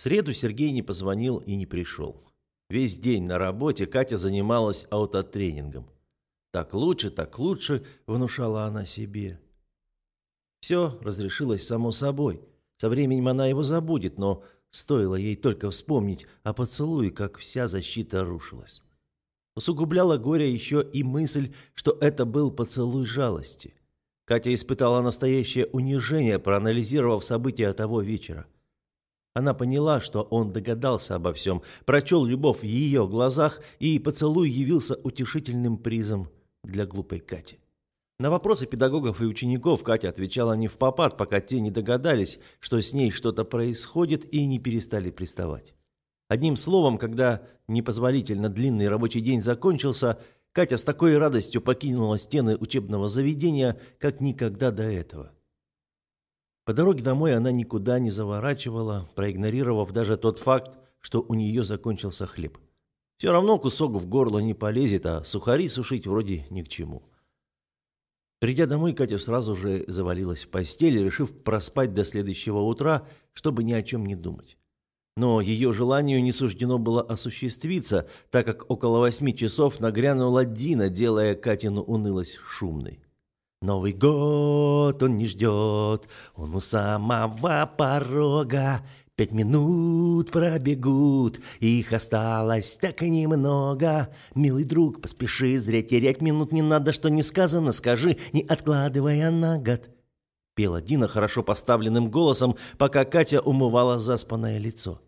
среду Сергей не позвонил и не пришел. Весь день на работе Катя занималась аутотренингом. «Так лучше, так лучше», — внушала она себе. Все разрешилось само собой. Со временем она его забудет, но стоило ей только вспомнить о поцелуе, как вся защита рушилась. Усугубляла горе еще и мысль, что это был поцелуй жалости. Катя испытала настоящее унижение, проанализировав события того вечера. Она поняла, что он догадался обо всем, прочел любовь в ее глазах, и поцелуй явился утешительным призом для глупой Кати. На вопросы педагогов и учеников Катя отвечала не в попад, пока те не догадались, что с ней что-то происходит и не перестали приставать. Одним словом, когда непозволительно длинный рабочий день закончился, Катя с такой радостью покинула стены учебного заведения, как никогда до этого. По дороге домой она никуда не заворачивала, проигнорировав даже тот факт, что у нее закончился хлеб. Все равно кусок в горло не полезет, а сухари сушить вроде ни к чему. Придя домой, Катя сразу же завалилась в постель, решив проспать до следующего утра, чтобы ни о чем не думать. Но ее желанию не суждено было осуществиться, так как около восьми часов нагрянула Дина, делая Катину унылость шумной. Новый год он не ждет, он у самого порога, Пять минут пробегут, их осталось так и немного. Милый друг, поспеши, зря терять минут не надо, что не сказано, скажи, не откладывая на год. Пела Дина хорошо поставленным голосом, пока Катя умывала заспанное лицо.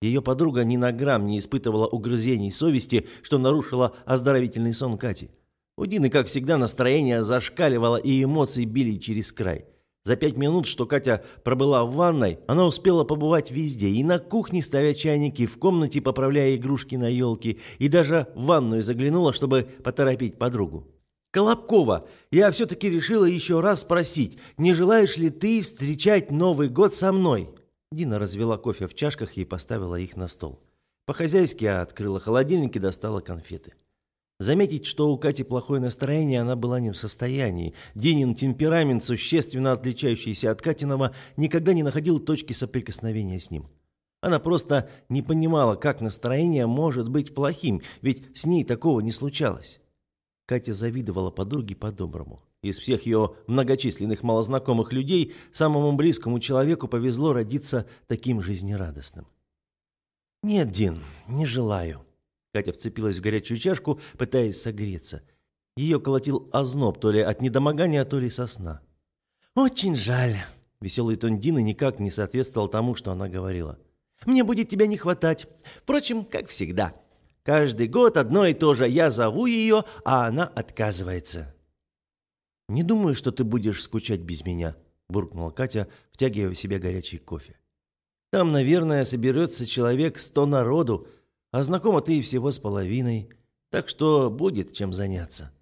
Ее подруга ни на грамм не испытывала угрызений совести, что нарушила оздоровительный сон Кати. У Дины, как всегда, настроение зашкаливало и эмоции били через край. За пять минут, что Катя пробыла в ванной, она успела побывать везде. И на кухне, ставя чайники, в комнате, поправляя игрушки на елке, и даже в ванную заглянула, чтобы поторопить подругу. «Колобкова, я все-таки решила еще раз спросить, не желаешь ли ты встречать Новый год со мной?» Дина развела кофе в чашках и поставила их на стол. По-хозяйски открыла холодильник и достала конфеты. Заметить, что у Кати плохое настроение, она была не в состоянии. Динин темперамент, существенно отличающийся от Катиного, никогда не находил точки соприкосновения с ним. Она просто не понимала, как настроение может быть плохим, ведь с ней такого не случалось. Катя завидовала подруге по-доброму. Из всех ее многочисленных малознакомых людей самому близкому человеку повезло родиться таким жизнерадостным. «Нет, Дин, не желаю», Катя вцепилась в горячую чашку, пытаясь согреться. Ее колотил озноб то ли от недомогания, то ли со сна. «Очень жаль». Веселый тон Дины никак не соответствовал тому, что она говорила. «Мне будет тебя не хватать. Впрочем, как всегда. Каждый год одно и то же. Я зову ее, а она отказывается». «Не думаю, что ты будешь скучать без меня», – буркнула Катя, втягивая в себя горячий кофе. «Там, наверное, соберется человек сто народу, а знакома ты всего с половиной, так что будет чем заняться».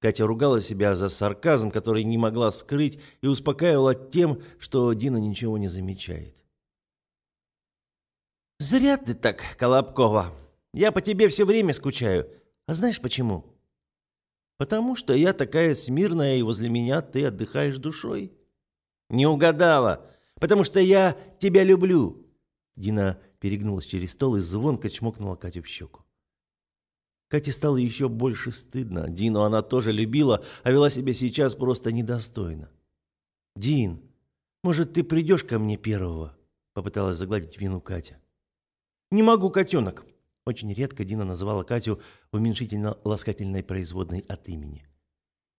Катя ругала себя за сарказм, который не могла скрыть, и успокаивала тем, что Дина ничего не замечает. «Зря ты так, Колобкова. Я по тебе все время скучаю. А знаешь почему?» «Потому что я такая смирная, и возле меня ты отдыхаешь душой». «Не угадала. Потому что я тебя люблю». Дина перегнулась через стол и звонко чмокнула Катю в щеку. Кате стало еще больше стыдно. Дину она тоже любила, а вела себя сейчас просто недостойно. «Дин, может, ты придешь ко мне первого?» Попыталась загладить вину Катя. «Не могу, котенок!» Очень редко Дина называла Катю уменьшительно-ласкательной производной от имени.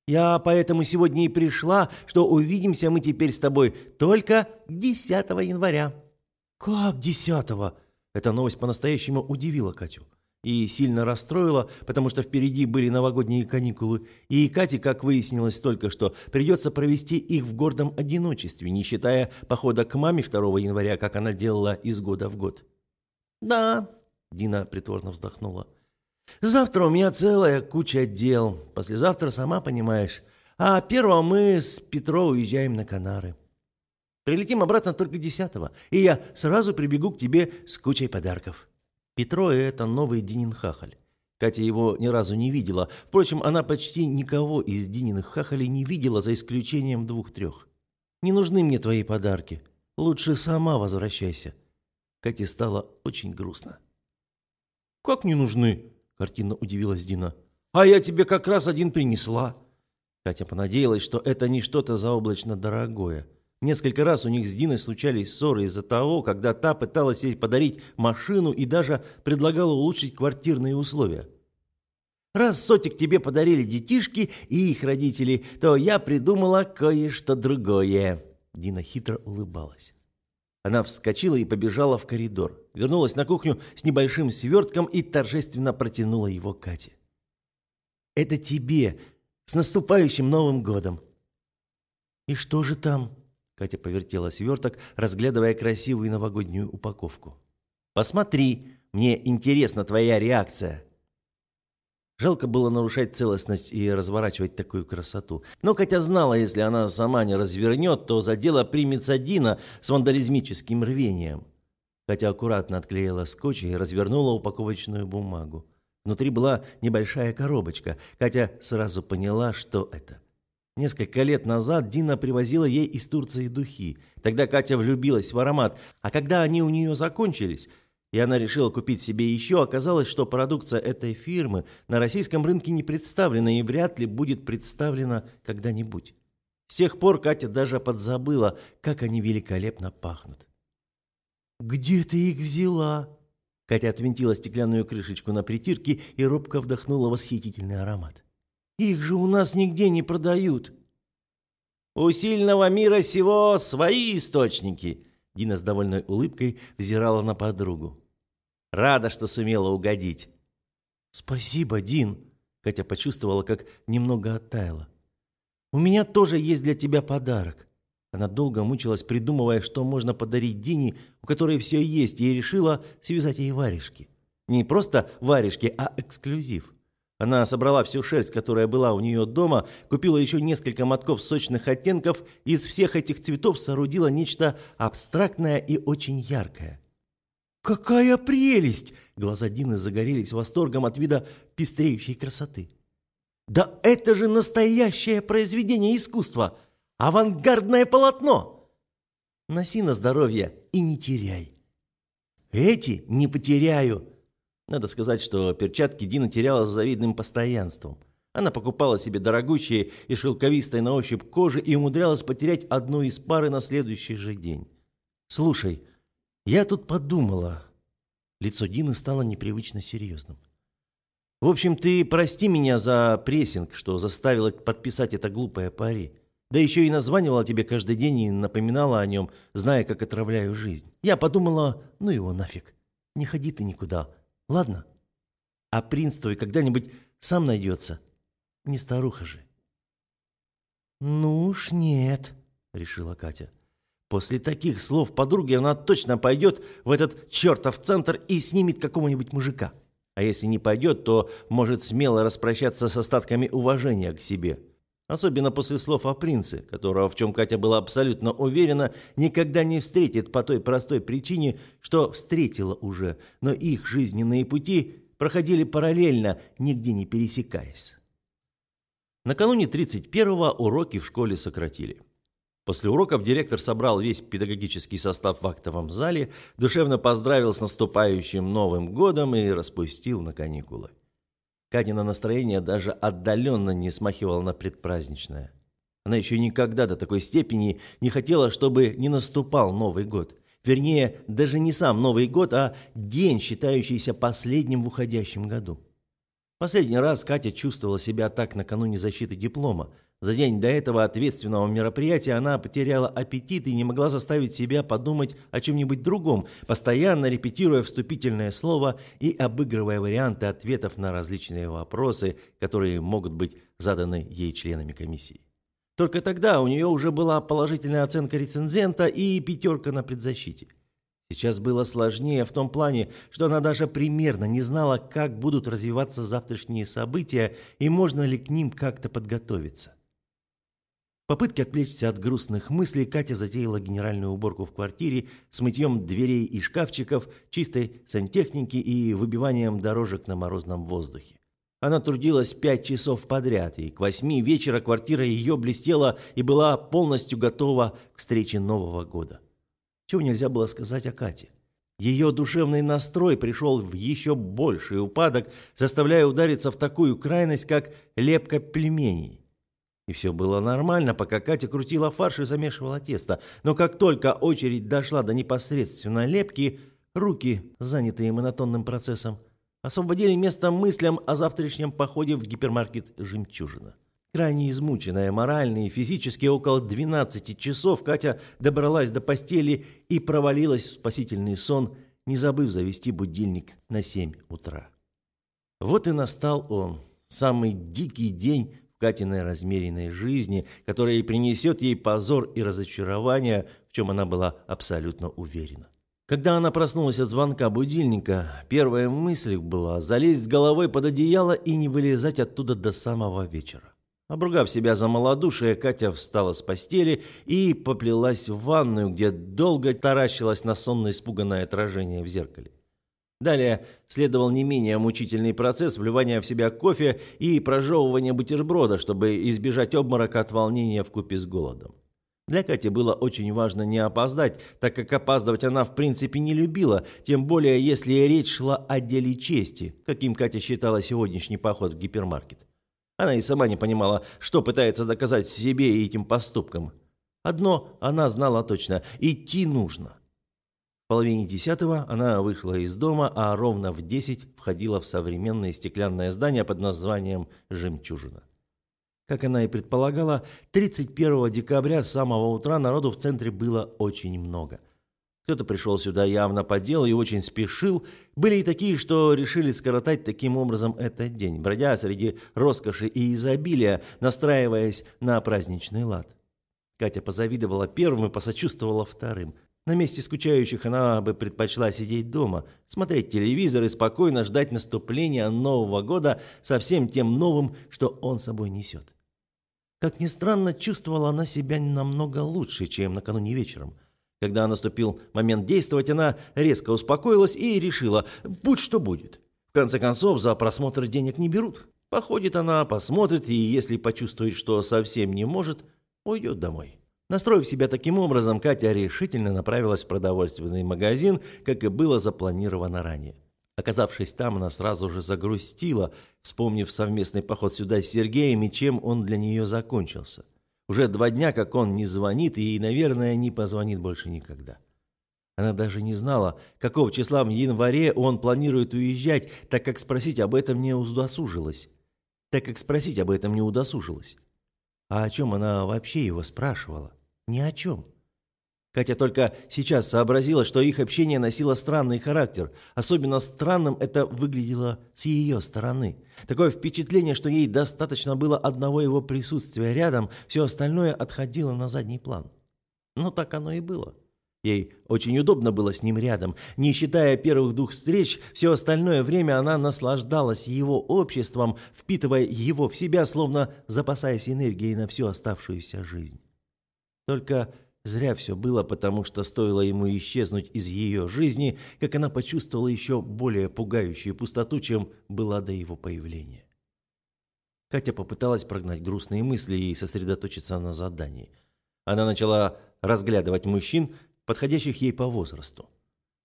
«Я поэтому сегодня и пришла, что увидимся мы теперь с тобой только 10 января». «Как десятого?» Эта новость по-настоящему удивила Катю. И сильно расстроила, потому что впереди были новогодние каникулы, и Кате, как выяснилось только что, придется провести их в гордом одиночестве, не считая похода к маме 2 января, как она делала из года в год. «Да», — Дина притворно вздохнула, — «завтра у меня целая куча дел, послезавтра, сама понимаешь, а первого мы с Петро уезжаем на Канары». Прилетим обратно только десятого, и я сразу прибегу к тебе с кучей подарков». Петро — это новый Динин хахаль. Катя его ни разу не видела. Впрочем, она почти никого из Дининых хахалей не видела, за исключением двух-трех. «Не нужны мне твои подарки. Лучше сама возвращайся». Кате стало очень грустно. «Как не нужны?» – картинно удивилась Дина. «А я тебе как раз один принесла». Катя понадеялась, что это не что-то заоблачно дорогое. Несколько раз у них с Диной случались ссоры из-за того, когда та пыталась ей подарить машину и даже предлагала улучшить квартирные условия. «Раз сотик тебе подарили детишки и их родители, то я придумала кое-что другое». Дина хитро улыбалась. Она вскочила и побежала в коридор. Вернулась на кухню с небольшим свертком и торжественно протянула его Кате. «Это тебе! С наступающим Новым годом!» «И что же там?» Катя повертела сверток, разглядывая красивую новогоднюю упаковку. «Посмотри! Мне интересна твоя реакция!» Жалко было нарушать целостность и разворачивать такую красоту. Но Катя знала, если она сама не развернет, то за дело примется Дина с вандализмическим рвением. Катя аккуратно отклеила скотч и развернула упаковочную бумагу. Внутри была небольшая коробочка. Катя сразу поняла, что это. Несколько лет назад Дина привозила ей из Турции духи. Тогда Катя влюбилась в аромат, а когда они у нее закончились – и она решила купить себе еще, оказалось, что продукция этой фирмы на российском рынке не представлена и вряд ли будет представлена когда-нибудь. С тех пор Катя даже подзабыла, как они великолепно пахнут. «Где ты их взяла?» Катя отвинтила стеклянную крышечку на притирке и робко вдохнула восхитительный аромат. «Их же у нас нигде не продают!» «У сильного мира сего свои источники!» Дина с довольной улыбкой взирала на подругу. «Рада, что сумела угодить». «Спасибо, Дин», — Катя почувствовала, как немного оттаяла. «У меня тоже есть для тебя подарок». Она долго мучилась, придумывая, что можно подарить Дине, у которой все есть, и решила связать ей варежки. Не просто варежки, а эксклюзив. Она собрала всю шерсть, которая была у нее дома, купила еще несколько мотков сочных оттенков, и из всех этих цветов соорудила нечто абстрактное и очень яркое. «Какая прелесть!» Глаза Дины загорелись восторгом от вида пестреющей красоты. «Да это же настоящее произведение искусства! Авангардное полотно!» «Носи на здоровье и не теряй!» «Эти не потеряю!» Надо сказать, что перчатки Дина теряла с завидным постоянством. Она покупала себе дорогущие и шелковистые на ощупь кожи и умудрялась потерять одну из пары на следующий же день. «Слушай, я тут подумала...» Лицо Дины стало непривычно серьезным. «В общем, ты прости меня за прессинг, что заставила подписать это глупое пари. Да еще и названивала тебе каждый день и напоминала о нем, зная, как отравляю жизнь. Я подумала, ну его нафиг, не ходи ты никуда, Ладно? А принц твой когда-нибудь сам найдется. Не старуха же. Ну уж нет, решила Катя. После таких слов подруги она точно пойдет в этот чертов центр и снимет какого-нибудь мужика. А если не пойдет, то может смело распрощаться с остатками уважения к себе. Особенно после слов о принце, которого, в чем Катя была абсолютно уверена, никогда не встретит по той простой причине, что встретила уже, но их жизненные пути проходили параллельно, нигде не пересекаясь. Накануне 31-го уроки в школе сократили. После уроков директор собрал весь педагогический состав в актовом зале, душевно поздравил с наступающим Новым годом и распустил на каникулы. Катина настроение даже отдаленно не смахивало на предпраздничное. Она еще никогда до такой степени не хотела, чтобы не наступал Новый год. Вернее, даже не сам Новый год, а день, считающийся последним в уходящем году. Последний раз Катя чувствовала себя так накануне защиты диплома – за день до этого ответственного мероприятия она потеряла аппетит и не могла заставить себя подумать о чем-нибудь другом, постоянно репетируя вступительное слово и обыгрывая варианты ответов на различные вопросы, которые могут быть заданы ей членами комиссии. Только тогда у нее уже была положительная оценка рецензента и пятерка на предзащите. Сейчас было сложнее в том плане, что она даже примерно не знала, как будут развиваться завтрашние события и можно ли к ним как-то подготовиться. Попытки отвлечься от грустных мыслей Катя затеяла генеральную уборку в квартире с мытьем дверей и шкафчиков, чистой сантехники и выбиванием дорожек на морозном воздухе. Она трудилась пять часов подряд, и к восьми вечера квартира ее блестела и была полностью готова к встрече Нового года. Чего нельзя было сказать о Кате. Ее душевный настрой пришел в еще больший упадок, заставляя удариться в такую крайность, как лепка пельменей. И все было нормально, пока Катя крутила фарш и замешивала тесто. Но как только очередь дошла до непосредственно лепки, руки, занятые монотонным процессом, освободили место мыслям о завтрашнем походе в гипермаркет «Жемчужина». Крайне измученная морально и физически около 12 часов Катя добралась до постели и провалилась в спасительный сон, не забыв завести будильник на 7 утра. Вот и настал он, самый дикий день Катиной размеренной жизни, который принесет ей позор и разочарование, в чем она была абсолютно уверена. Когда она проснулась от звонка будильника, первая мысль была залезть головой под одеяло и не вылезать оттуда до самого вечера. Обругав себя за малодушие, Катя встала с постели и поплелась в ванную, где долго таращилась на сонно испуганное отражение в зеркале. Далее следовал не менее мучительный процесс вливания в себя кофе и прожевывания бутерброда, чтобы избежать обморока от волнения в купе с голодом. Для Кати было очень важно не опоздать, так как опаздывать она в принципе не любила, тем более если речь шла о деле чести, каким Катя считала сегодняшний поход в гипермаркет. Она и сама не понимала, что пытается доказать себе и этим поступкам. Одно она знала точно – идти нужно. Половине десятого она вышла из дома, а ровно в десять входила в современное стеклянное здание под названием «Жемчужина». Как она и предполагала, 31 декабря с самого утра народу в центре было очень много – кто-то пришел сюда явно по делу и очень спешил. Были и такие, что решили скоротать таким образом этот день, бродя среди роскоши и изобилия, настраиваясь на праздничный лад. Катя позавидовала первым и посочувствовала вторым. На месте скучающих она бы предпочла сидеть дома, смотреть телевизор и спокойно ждать наступления Нового года со всем тем новым, что он собой несет. Как ни странно, чувствовала она себя намного лучше, чем накануне вечером – когда наступил момент действовать, она резко успокоилась и решила, будь что будет. В конце концов, за просмотр денег не берут. Походит она, посмотрит, и если почувствует, что совсем не может, уйдет домой. Настроив себя таким образом, Катя решительно направилась в продовольственный магазин, как и было запланировано ранее. Оказавшись там, она сразу же загрустила, вспомнив совместный поход сюда с Сергеем и чем он для нее закончился – уже два дня, как он не звонит и, наверное, не позвонит больше никогда. Она даже не знала, какого числа в январе он планирует уезжать, так как спросить об этом не удосужилась. Так как спросить об этом не удосужилась. А о чем она вообще его спрашивала? Ни о чем. Катя только сейчас сообразила, что их общение носило странный характер. Особенно странным это выглядело с ее стороны. Такое впечатление, что ей достаточно было одного его присутствия рядом, все остальное отходило на задний план. Но так оно и было. Ей очень удобно было с ним рядом. Не считая первых двух встреч, все остальное время она наслаждалась его обществом, впитывая его в себя, словно запасаясь энергией на всю оставшуюся жизнь. Только Зря все было, потому что стоило ему исчезнуть из ее жизни, как она почувствовала еще более пугающую пустоту, чем была до его появления. Катя попыталась прогнать грустные мысли и сосредоточиться на задании. Она начала разглядывать мужчин, подходящих ей по возрасту.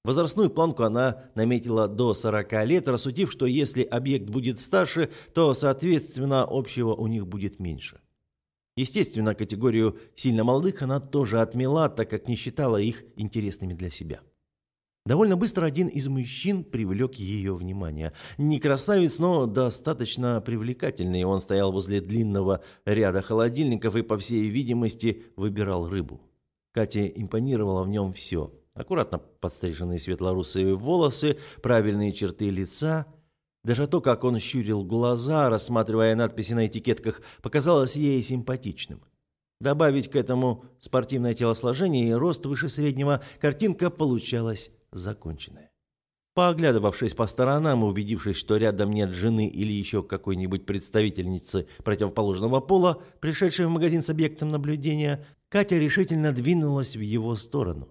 Возрастную планку она наметила до 40 лет, рассудив, что если объект будет старше, то, соответственно, общего у них будет меньше. Естественно, категорию сильно молодых она тоже отмела, так как не считала их интересными для себя. Довольно быстро один из мужчин привлек ее внимание. Не красавец, но достаточно привлекательный. Он стоял возле длинного ряда холодильников и, по всей видимости, выбирал рыбу. Кате импонировало в нем все. Аккуратно подстриженные светлорусые волосы, правильные черты лица – даже то, как он щурил глаза, рассматривая надписи на этикетках, показалось ей симпатичным. Добавить к этому спортивное телосложение и рост выше среднего, картинка получалась законченная. Пооглядывавшись по сторонам и убедившись, что рядом нет жены или еще какой-нибудь представительницы противоположного пола, пришедшей в магазин с объектом наблюдения, Катя решительно двинулась в его сторону.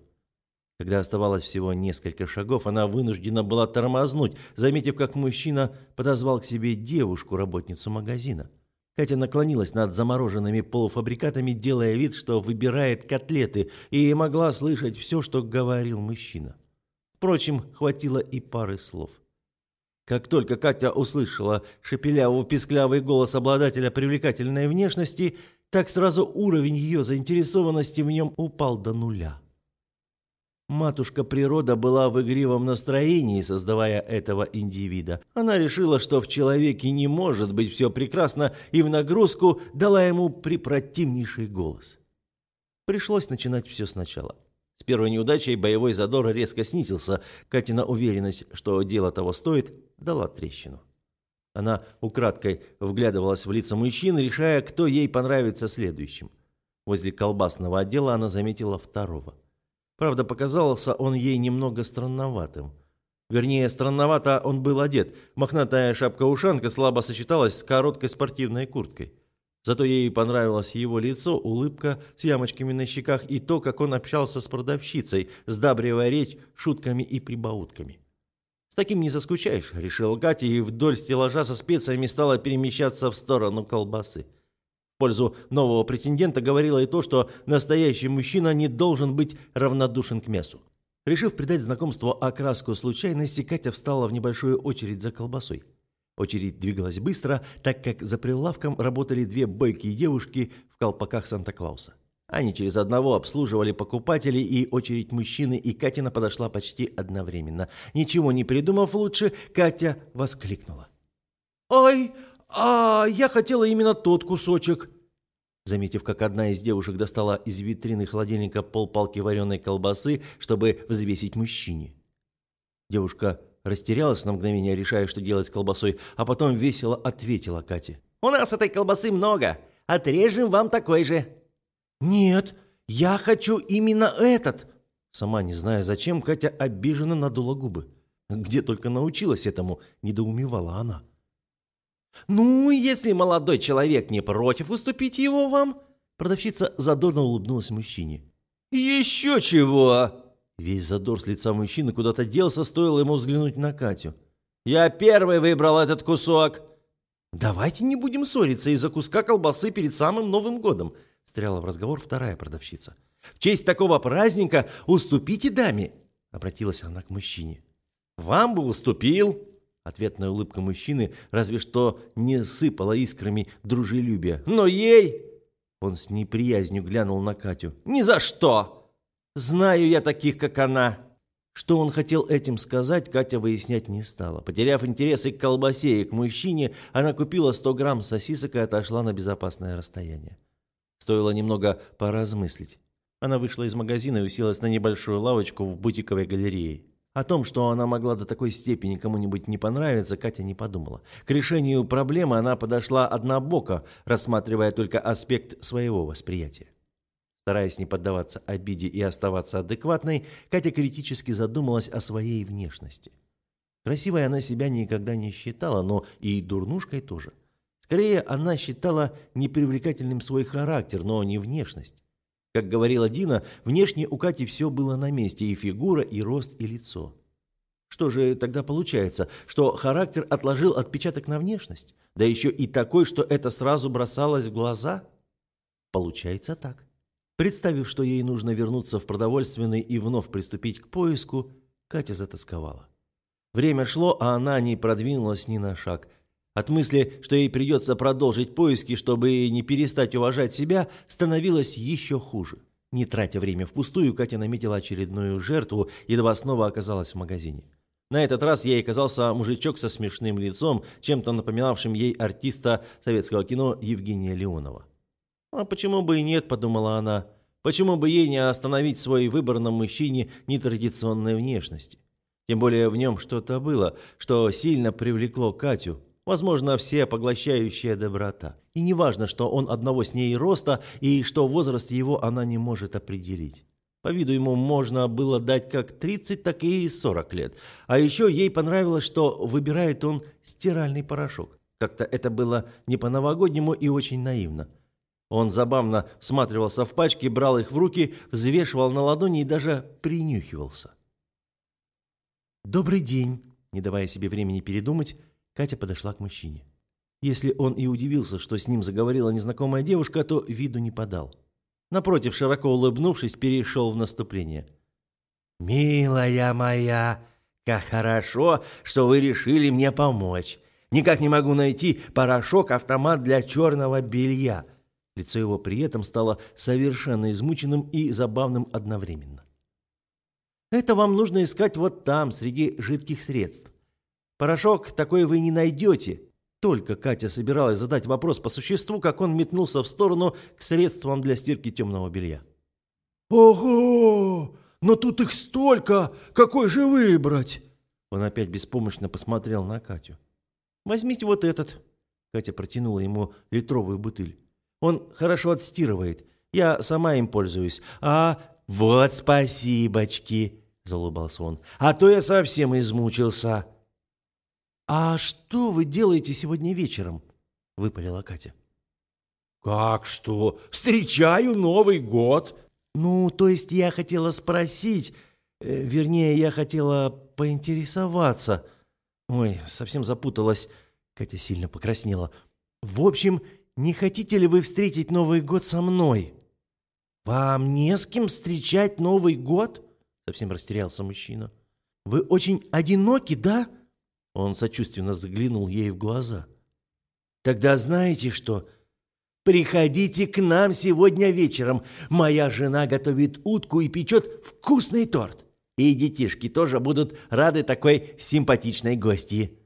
Когда оставалось всего несколько шагов, она вынуждена была тормознуть, заметив, как мужчина подозвал к себе девушку, работницу магазина. Катя наклонилась над замороженными полуфабрикатами, делая вид, что выбирает котлеты, и могла слышать все, что говорил мужчина. Впрочем, хватило и пары слов. Как только Катя услышала шепелявый-писклявый голос обладателя привлекательной внешности, так сразу уровень ее заинтересованности в нем упал до нуля. Матушка природа была в игривом настроении, создавая этого индивида. Она решила, что в человеке не может быть все прекрасно, и в нагрузку дала ему припротивнейший голос. Пришлось начинать все сначала. С первой неудачей боевой задор резко снизился. Катина уверенность, что дело того стоит, дала трещину. Она украдкой вглядывалась в лица мужчин, решая, кто ей понравится следующим. Возле колбасного отдела она заметила второго. Правда, показался он ей немного странноватым. Вернее, странновато он был одет. Мохнатая шапка-ушанка слабо сочеталась с короткой спортивной курткой. Зато ей понравилось его лицо, улыбка с ямочками на щеках и то, как он общался с продавщицей, сдабривая речь шутками и прибаутками. «С таким не заскучаешь», — решил Катя, и вдоль стеллажа со специями стала перемещаться в сторону колбасы. Пользу нового претендента говорило и то, что настоящий мужчина не должен быть равнодушен к мясу. Решив придать знакомству окраску случайности, Катя встала в небольшую очередь за колбасой. Очередь двигалась быстро, так как за прилавком работали две бойкие девушки в колпаках Санта-Клауса. Они через одного обслуживали покупателей, и очередь мужчины и Катина подошла почти одновременно. Ничего не придумав лучше, Катя воскликнула. «Ой, а я хотела именно тот кусочек!» Заметив, как одна из девушек достала из витрины холодильника полпалки вареной колбасы, чтобы взвесить мужчине. Девушка Растерялась на мгновение, решая, что делать с колбасой, а потом весело ответила Кате. «У нас этой колбасы много. Отрежем вам такой же». «Нет, я хочу именно этот!» Сама не зная зачем, Катя обиженно надула губы. Где только научилась этому, недоумевала она. «Ну, если молодой человек не против уступить его вам...» Продавщица задорно улыбнулась мужчине. «Еще чего!» Весь задор с лица мужчины куда-то делся, стоило ему взглянуть на Катю. «Я первый выбрал этот кусок!» «Давайте не будем ссориться из-за куска колбасы перед самым Новым годом», — встряла в разговор вторая продавщица. «В честь такого праздника уступите даме!» — обратилась она к мужчине. «Вам бы уступил!» Ответная улыбка мужчины разве что не сыпала искрами дружелюбия. «Но ей...» Он с неприязнью глянул на Катю. «Ни за что!» Знаю я таких, как она». Что он хотел этим сказать, Катя выяснять не стала. Потеряв интерес и к колбасе, и к мужчине, она купила 100 грамм сосисок и отошла на безопасное расстояние. Стоило немного поразмыслить. Она вышла из магазина и уселась на небольшую лавочку в бутиковой галерее. О том, что она могла до такой степени кому-нибудь не понравиться, Катя не подумала. К решению проблемы она подошла однобоко, рассматривая только аспект своего восприятия. Стараясь не поддаваться обиде и оставаться адекватной, Катя критически задумалась о своей внешности. Красивой она себя никогда не считала, но и дурнушкой тоже. Скорее, она считала непривлекательным свой характер, но не внешность. Как говорила Дина, внешне у Кати все было на месте, и фигура, и рост, и лицо. Что же тогда получается, что характер отложил отпечаток на внешность? Да еще и такой, что это сразу бросалось в глаза? Получается так. Представив, что ей нужно вернуться в продовольственный и вновь приступить к поиску, Катя затасковала. Время шло, а она не продвинулась ни на шаг. От мысли, что ей придется продолжить поиски, чтобы не перестать уважать себя, становилось еще хуже. Не тратя время впустую, Катя наметила очередную жертву, едва снова оказалась в магазине. На этот раз ей оказался мужичок со смешным лицом, чем-то напоминавшим ей артиста советского кино Евгения Леонова. «А почему бы и нет?» – подумала она. «Почему бы ей не остановить свой выбор на мужчине нетрадиционной внешности? Тем более в нем что-то было, что сильно привлекло Катю. Возможно, все поглощающая доброта. И неважно, что он одного с ней роста и что возраст его она не может определить. По виду ему можно было дать как 30, так и 40 лет. А еще ей понравилось, что выбирает он стиральный порошок. Как-то это было не по-новогоднему и очень наивно. Он забавно всматривался в пачки, брал их в руки, взвешивал на ладони и даже принюхивался. «Добрый день!» Не давая себе времени передумать, Катя подошла к мужчине. Если он и удивился, что с ним заговорила незнакомая девушка, то виду не подал. Напротив, широко улыбнувшись, перешел в наступление. «Милая моя, как хорошо, что вы решили мне помочь. Никак не могу найти порошок-автомат для черного белья». Лицо его при этом стало совершенно измученным и забавным одновременно. «Это вам нужно искать вот там, среди жидких средств. Порошок такой вы не найдете». Только Катя собиралась задать вопрос по существу, как он метнулся в сторону к средствам для стирки темного белья. «Ого! Но тут их столько! Какой же выбрать?» Он опять беспомощно посмотрел на Катю. «Возьмите вот этот». Катя протянула ему литровую бутыль. «Он хорошо отстирывает. Я сама им пользуюсь. А вот спасибочки!» – заулыбался он. «А то я совсем измучился». «А что вы делаете сегодня вечером?» – выпалила Катя. «Как что? Встречаю Новый год!» «Ну, то есть я хотела спросить, э, вернее, я хотела поинтересоваться. Ой, совсем запуталась». Катя сильно покраснела. «В общем, не хотите ли вы встретить Новый год со мной?» «Вам не с кем встречать Новый год?» Совсем растерялся мужчина. «Вы очень одиноки, да?» Он сочувственно заглянул ей в глаза. «Тогда знаете что? Приходите к нам сегодня вечером. Моя жена готовит утку и печет вкусный торт. И детишки тоже будут рады такой симпатичной гости».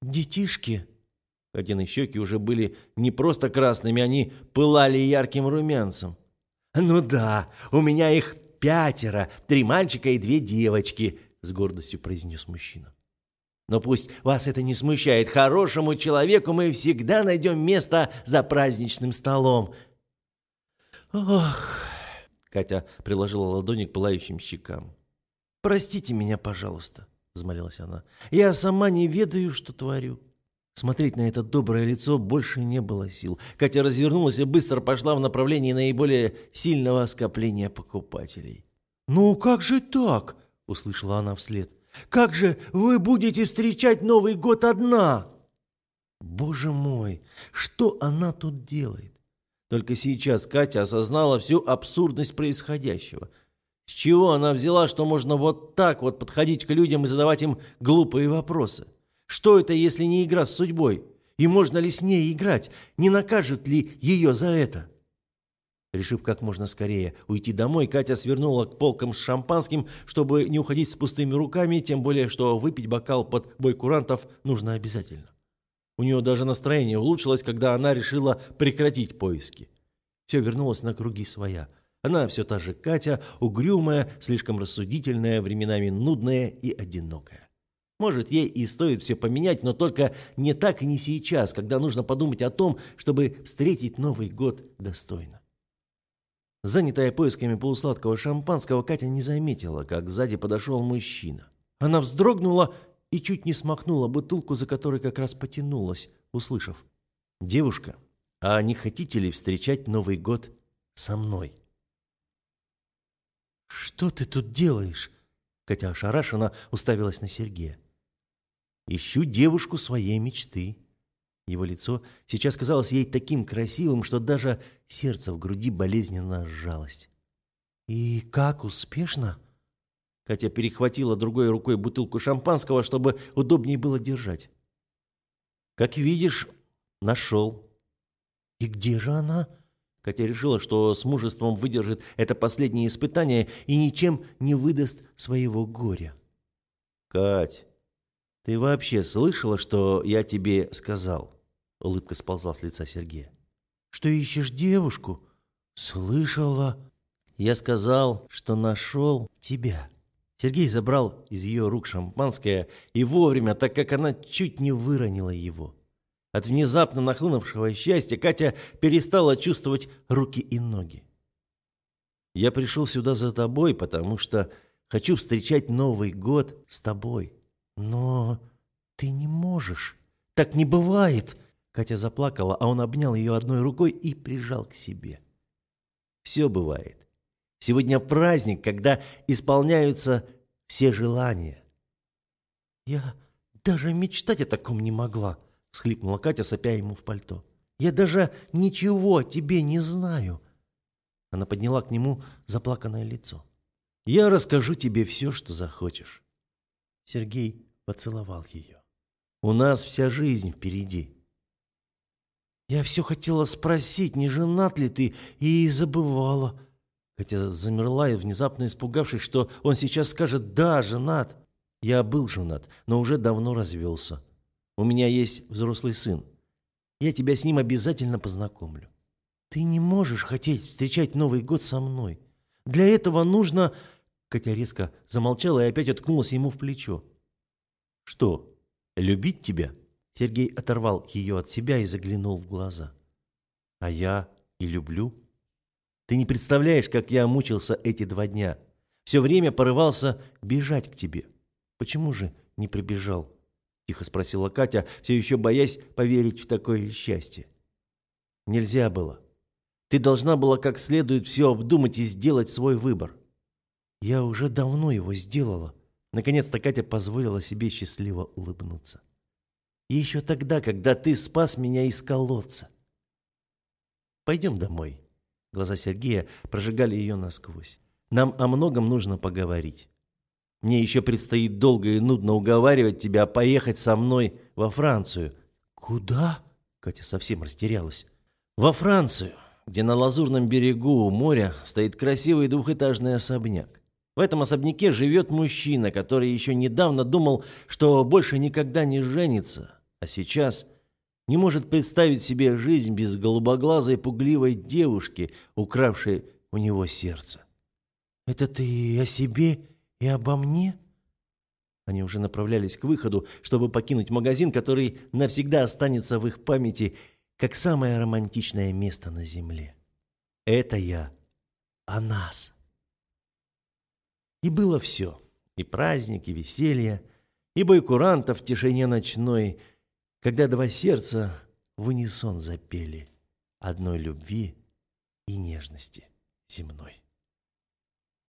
«Детишки?» Катины щеки уже были не просто красными, они пылали ярким румянцем. «Ну да, у меня их пятеро, три мальчика и две девочки», — с гордостью произнес мужчина. Но пусть вас это не смущает. Хорошему человеку мы всегда найдем место за праздничным столом. Ох, Катя приложила ладони к пылающим щекам. Простите меня, пожалуйста, взмолилась она. Я сама не ведаю, что творю. Смотреть на это доброе лицо больше не было сил. Катя развернулась и быстро пошла в направлении наиболее сильного скопления покупателей. «Ну как же так?» — услышала она вслед. Как же вы будете встречать Новый год одна?» Боже мой, что она тут делает? Только сейчас Катя осознала всю абсурдность происходящего. С чего она взяла, что можно вот так вот подходить к людям и задавать им глупые вопросы? Что это, если не игра с судьбой? И можно ли с ней играть? Не накажут ли ее за это? Решив как можно скорее уйти домой, Катя свернула к полкам с шампанским, чтобы не уходить с пустыми руками, тем более, что выпить бокал под бой курантов нужно обязательно. У нее даже настроение улучшилось, когда она решила прекратить поиски. Все вернулось на круги своя. Она все та же Катя, угрюмая, слишком рассудительная, временами нудная и одинокая. Может, ей и стоит все поменять, но только не так и не сейчас, когда нужно подумать о том, чтобы встретить Новый год достойно. Занятая поисками полусладкого шампанского, Катя не заметила, как сзади подошел мужчина. Она вздрогнула и чуть не смахнула бутылку, за которой как раз потянулась, услышав. «Девушка, а не хотите ли встречать Новый год со мной?» «Что ты тут делаешь?» Катя ошарашенно уставилась на Сергея. «Ищу девушку своей мечты», его лицо сейчас казалось ей таким красивым, что даже сердце в груди болезненно сжалось. «И как успешно?» Катя перехватила другой рукой бутылку шампанского, чтобы удобнее было держать. «Как видишь, нашел». «И где же она?» Катя решила, что с мужеством выдержит это последнее испытание и ничем не выдаст своего горя. «Кать, ты вообще слышала, что я тебе сказал?» Улыбка сползла с лица Сергея. «Что ищешь девушку?» «Слышала». «Я сказал, что нашел тебя». Сергей забрал из ее рук шампанское и вовремя, так как она чуть не выронила его. От внезапно нахлынувшего счастья Катя перестала чувствовать руки и ноги. «Я пришел сюда за тобой, потому что хочу встречать Новый год с тобой. Но ты не можешь. Так не бывает!» Катя заплакала, а он обнял ее одной рукой и прижал к себе. Все бывает. Сегодня праздник, когда исполняются все желания. Я даже мечтать о таком не могла, всхлипнула Катя, сопя ему в пальто. Я даже ничего о тебе не знаю. Она подняла к нему заплаканное лицо. Я расскажу тебе все, что захочешь. Сергей поцеловал ее. У нас вся жизнь впереди. Я все хотела спросить, не женат ли ты, и забывала. Хотя замерла и внезапно испугавшись, что он сейчас скажет «да, женат». Я был женат, но уже давно развелся. У меня есть взрослый сын. Я тебя с ним обязательно познакомлю. Ты не можешь хотеть встречать Новый год со мной. Для этого нужно... Катя резко замолчала и опять уткнулась ему в плечо. «Что, любить тебя?» Сергей оторвал ее от себя и заглянул в глаза. «А я и люблю. Ты не представляешь, как я мучился эти два дня. Все время порывался бежать к тебе. Почему же не прибежал?» Тихо спросила Катя, все еще боясь поверить в такое счастье. «Нельзя было. Ты должна была как следует все обдумать и сделать свой выбор. Я уже давно его сделала. Наконец-то Катя позволила себе счастливо улыбнуться. И еще тогда, когда ты спас меня из колодца. Пойдем домой. Глаза Сергея прожигали ее насквозь. Нам о многом нужно поговорить. Мне еще предстоит долго и нудно уговаривать тебя поехать со мной во Францию. Куда? Катя совсем растерялась. Во Францию, где на лазурном берегу у моря стоит красивый двухэтажный особняк. В этом особняке живет мужчина, который еще недавно думал, что больше никогда не женится, а сейчас не может представить себе жизнь без голубоглазой пугливой девушки, укравшей у него сердце. «Это ты о себе и обо мне?» Они уже направлялись к выходу, чтобы покинуть магазин, который навсегда останется в их памяти как самое романтичное место на земле. Это я о нас. И было все. И праздник, и веселье, и бой курантов в тишине ночной, когда два сердца в унисон запели одной любви и нежности земной.